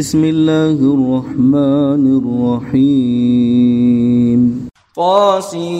بسم الله الرحمن الرحيم. طاسيم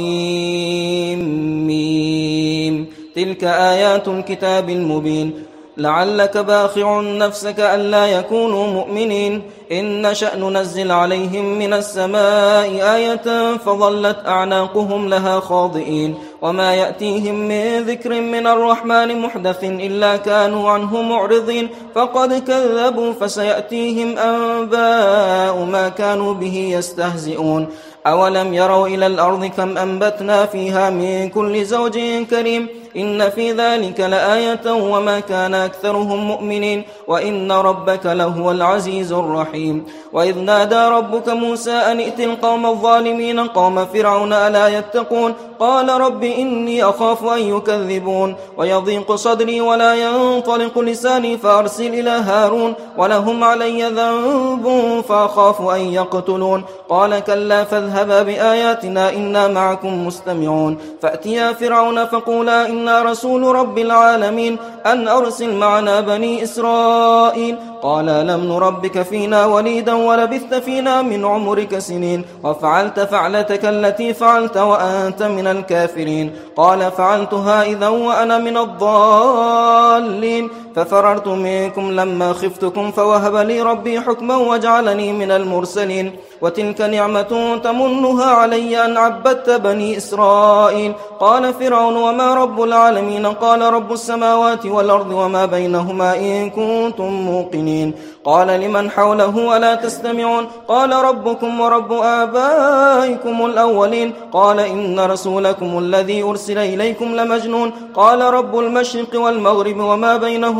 تلك آيات الكتاب المبين. لعلك باخع نفسك ألا يكونوا مؤمنين. إن نشأ ننزل عليهم من السماء آية فظلت أعناقهم لها خاضئين. وما يأتيهم من ذكر من الرحمن محدث إلا كانوا عنه معرضين. فقد كذبوا فسيأتيهم أنباء ما كانوا به يستهزئون. أولم يروا إلى الأرض كم أنبتنا فيها من كل زوج كريم. إن في ذلك لآية وما كان أكثرهم مؤمنين وإن ربك لهو العزيز الرحيم وإذ نادى ربك موسى أن ائت القوم الظالمين قوم فرعون ألا يتقون قال رب إني أخاف أن يكذبون ويضيق صدري ولا ينطلق لساني فأرسل إلى هارون ولهم علي ذنب فأخاف أن يقتلون قال كلا فاذهبا بآياتنا إنا معكم مستمعون فأتيا فرعون فقولا إنا رسول رب العالمين أن أرسل معنا بني إسرائيل. قال لم نربك فينا وليدا ولبثت فينا من عمرك سنين. وفعلت فعلتك التي فعلت وأنت من الكافرين. قال فعلتها إذا وأنا من الضالين. ففررت منكم لما خفتكم فوهب لي ربي حكما وجعلني من المرسلين وتلك نعمة تمنها علي أن عبدت بني إسرائيل. قال فرعون وما رب العالمين؟ قال رب السماوات والأرض وما بينهما إن كنتم موقنين. قال لمن حوله ولا تستمعون؟ قال ربكم ورب آبائكم الأولين. قال إن رسولكم الذي أرسل إليكم لمجنون. قال رب المشرق والمغرب وما بينهما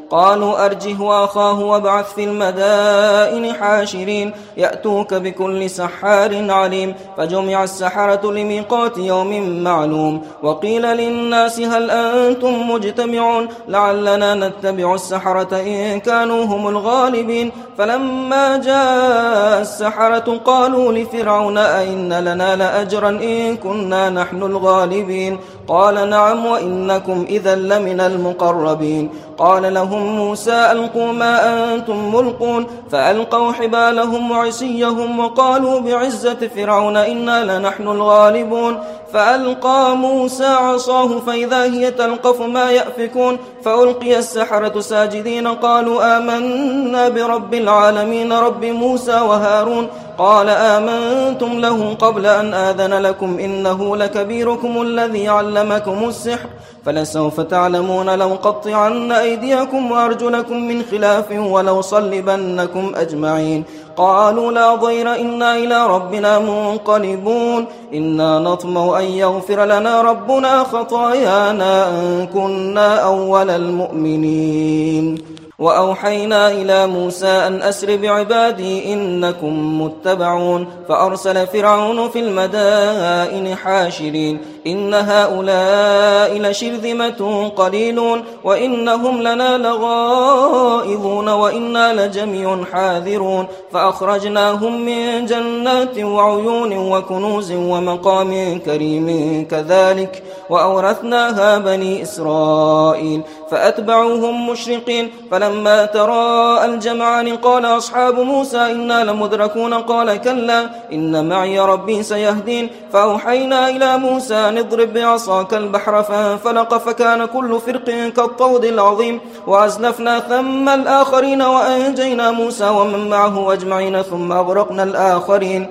قالوا أرجه وأخاه وابعث في المدائن حاشرين يأتوك بكل سحار عليم فجمع السحرة لميقات يوم معلوم وقيل للناس هل أنتم مجتمعون؟ لعلنا نتبع السحرة إن كانوا هم الغالبين. فلما جاء السحرة قالوا لفرعون أئن لنا لأجرا إن كنا نحن الغالبين؟ قال نعم وإنكم إذا لمن المقربين. قال لهم موسى ألقوا ما أنتم ملقون فألقوا حبالهم وعسيهم وقالوا بعزة فرعون إنا لنحن الغالبون فألقى موسى عصاه فإذا هي تلقف ما يأفكون فألقي السحرة ساجدين قالوا آمنا برب العالمين رب موسى وهارون قال آمنتم له قبل أن آذن لكم إنه لكبيركم الذي علمكم السحر فلسوف تعلمون لو قطعن أيديكم وأرجلكم من خلاف ولو صلبنكم أجمعين. قالوا لا ضير إنا إلى ربنا منقلبون. إنا نطمع أن يغفر لنا ربنا خطايانا أن كنا أول المؤمنين. وأوحينا إلى موسى أن أسر بعبادي إنكم متبعون فأرسل فرعون في المدائن حاشرين. إن هؤلاء لشرذمة قليلون وإنهم لنا لغائظون وإنا لجميع حاذرون. فأخرجناهم من جنات وعيون وكنوز ومقام كريم كذلك وأورثناها بني إسرائيل. فأتبعوهم مشرقين فلما تراءى الجمعان قال أصحاب موسى إنا لمدركون قال كلا إن معي ربي سيهدين فأوحينا إلى موسى أن اضرب بعصاك البحر فانفلق فكان كل فرق كالطود العظيم وأزلفنا ثم الآخرين وأنجينا موسى ومن معه أجمعين ثم أغرقنا الآخرين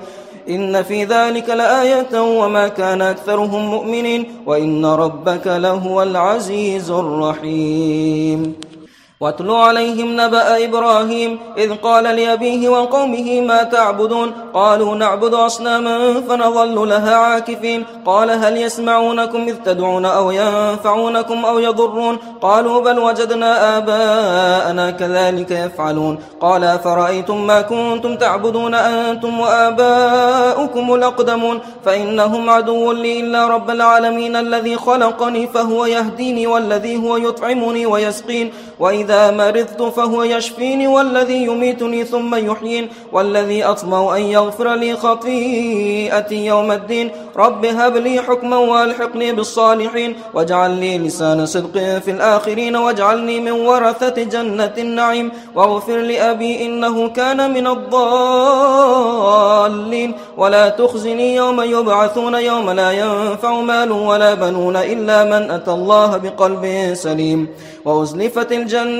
إن في ذلك لآية وما كان أكثرهم مؤمنين وإن ربك لهو العزيز الرحيم واتل عليهم نبأ إبراهيم إذ قال لأبيه وقومه ما تعبدون؟ قالوا نعبد أصناما فنظل لها عاكفين. قال هل يسمعونكم إذ تدعون أو ينفعونكم أو يضرون؟ قالوا بل وجدنا آباءنا كذلك يفعلون. قال فرأيتم ما كنتم تعبدون أنتم وآباؤكم الأقدمون؟ فإنهم عدو لي إلا رب العالمين الذي خلقني فهو يهديني والذي هو يطعمني ويسقين. وإذا مرضت فهو يشفيني والذي يميتني ثم يحيين والذي أطمع أن يغفر لي خطيئتي يوم الدين. رب هب لي حكما والحقني بالصالحين. واجعل لي لسان صدق في الآخرين. واجعلني من ورثة جنة النعيم. واغفر لأبي إنه كان من الضالين. ولا تخزني يوم يبعثون. يوم لا ينفع مال ولا بنون إلا من أتى الله بقلب سليم. وأزلفت الجنة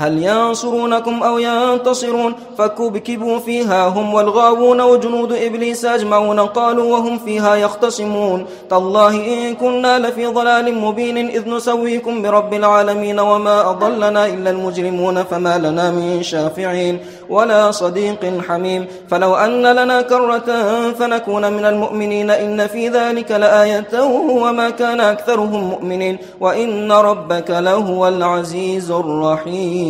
هل ينصرونكم أو ينتصرون؟ فكبكبوا فيها هم والغاوون وجنود إبليس أجمعون قالوا وهم فيها يختصمون. تالله إن كنا لفي ضلال مبين إذ نسويكم برب العالمين وما أضلنا إلا المجرمون فما لنا من شافعين ولا صديق حميم. فلو أن لنا كرة فنكون من المؤمنين إن في ذلك لآية وما كان أكثرهم مؤمنين. وإن ربك لهو العزيز الرحيم.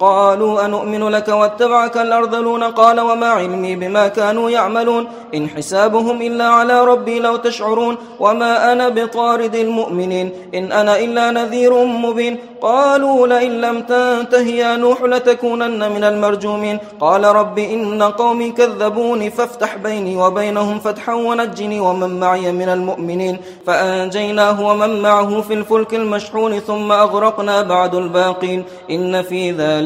قالوا أنؤمن لك واتبعك الأرذلون؟ قال وما علمي بما كانوا يعملون. إن حسابهم إلا على ربي لو تشعرون. وما أنا بطارد المؤمنين. إن أنا إلا نذير مبين. قالوا لئن لم تنته يا نوح لتكونن من المرجومين. قال رب إن قومي كذبوني فافتح بيني وبينهم فتحا ونجني ومن معي من المؤمنين. فأنجيناه ومن معه في الفلك المشحون. ثم أغرقنا بعد الباقين. إن في ذلك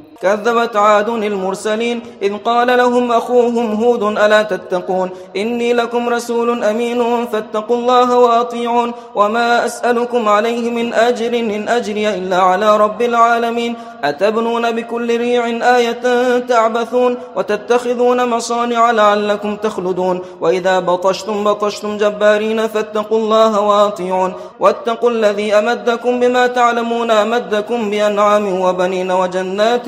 كذبت عاد المرسلين إذ قال لهم أخوهم هود ألا تتقون إني لكم رسول أمين فاتقوا الله وأطيعون وما أسألكم عليه من أجر إن أجري إلا على رب العالمين أتبنون بكل ريع آية تعبثون وتتخذون مصانع لعلكم تخلدون وإذا بطشتم بطشتم جبارين فاتقوا الله وأطيعون واتقوا الذي أمدكم بما تعلمون أمدكم بأنعام وبنين وجنات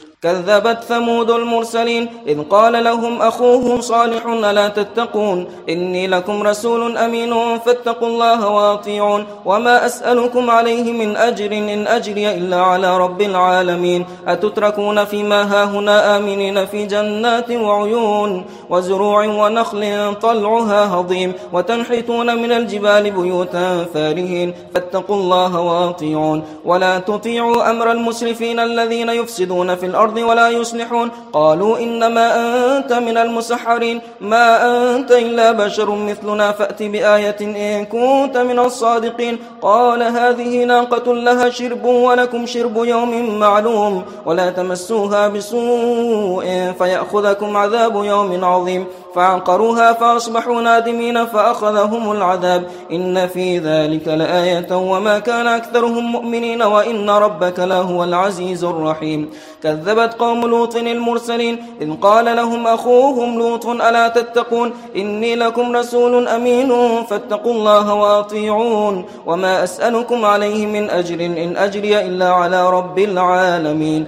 كذبت ثمود المرسلين إذ قال لهم أخوهم صالح ألا تتقون إني لكم رسول أمين فاتقوا الله واطيعون وما أسألكم عليه من أجر إن أجري إلا على رب العالمين أتتركون فيما هاهنا آمنين في جنات وعيون وزروع ونخل طلعها هضيم وتنحتون من الجبال بيوتا فارهين فاتقوا الله واطيعون ولا تطيعوا أمر المسرفين الذين يفسدون في الأرض الأرض ولا يصلحون. قالوا إنما أنت من المسحرين. ما أنت إلا بشر مثلنا. فأت بآية إن كنت من الصادقين. قال هذه ناقة لها شرب ولكم شرب يوم معلوم. ولا تمسوها بسوء فيأخذكم عذاب يوم عظيم. فعقروها فأصبحوا نادمين فأخذهم العذاب. إن في ذلك لآية وما كان أكثرهم مؤمنين وإن ربك لهو العزيز الرحيم. كذبت قوم لوط المرسلين إذ قال لهم أخوهم لوط ألا تتقون؟ إني لكم رسول أمين فاتقوا الله وأطيعون. وما أسألكم عليه من أجر إن أجري إلا على رب العالمين.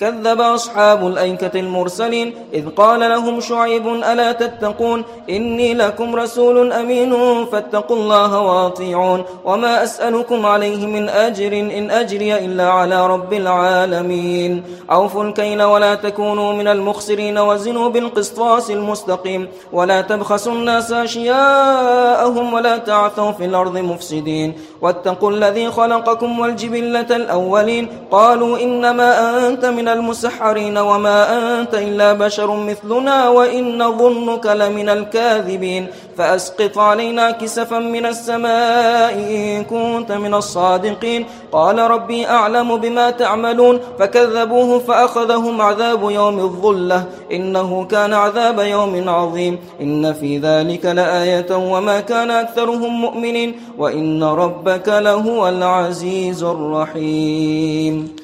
كذب أصحاب الأيكة المرسلين إذ قال لهم شعيب ألا تتقون؟ إني لكم رسول أمين فاتقوا الله واطيعون. وما أسألكم عليه من أجر إن أجري إلا على رب العالمين. أوفوا الكيل ولا تكونوا من المخسرين وزنوا بالقسطاس المستقيم. ولا تبخسوا الناس أشياءهم ولا تعثوا في الأرض مفسدين. واتقوا الذي خلقكم والجبلة الأولين. قالوا إنما أنت من المسحرين وما أنت إلا بشر مثلنا وإن ظنك لمن الكاذبين فأسقط علينا كسفا من السماء إن كنت من الصادقين قال ربي أعلم بما تعملون فكذبوه فأخذهم عذاب يوم الظلة إنه كان عذاب يوم عظيم إن في ذلك لآية وما كان أكثرهم مؤمنين وإن ربك لهو العزيز الرحيم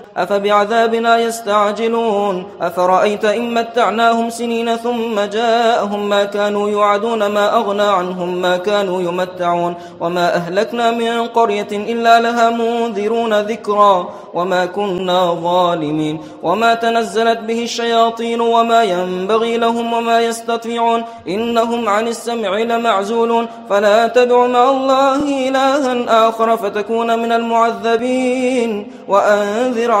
أفبعذابنا يستعجلون؟ أفرأيت إن متعناهم سنين ثم جاءهم ما كانوا يعدون ما أغنى عنهم ما كانوا يمتعون. وما أهلكنا من قرية إلا لها منذرون ذكرا. وما كنا ظالمين. وما تنزلت به الشياطين وما ينبغي لهم وما يستطيعون. إنهم عن السمع لمعزولون. فلا تدع مع الله إلها آخر فتكون من المعذبين. وأنذر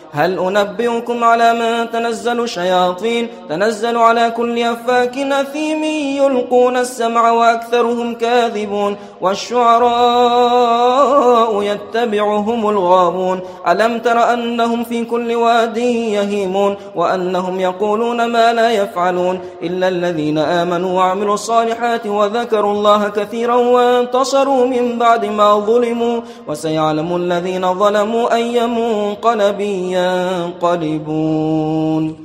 هل أنبئكم على من تنزل الشياطين؟ تنزل على كل أفاك نثيم يلقون السمع وأكثرهم كاذبون والشعراء يتبعهم الغابون. ألم تر أنهم في كل واد يهيمون؟ وأنهم يقولون ما لا يفعلون. إلا الذين آمنوا وعملوا الصالحات وذكروا الله كثيرا وانتصروا من بعد ما ظلموا. وسيعلم الذين ظلموا أي منقلب ينقلبون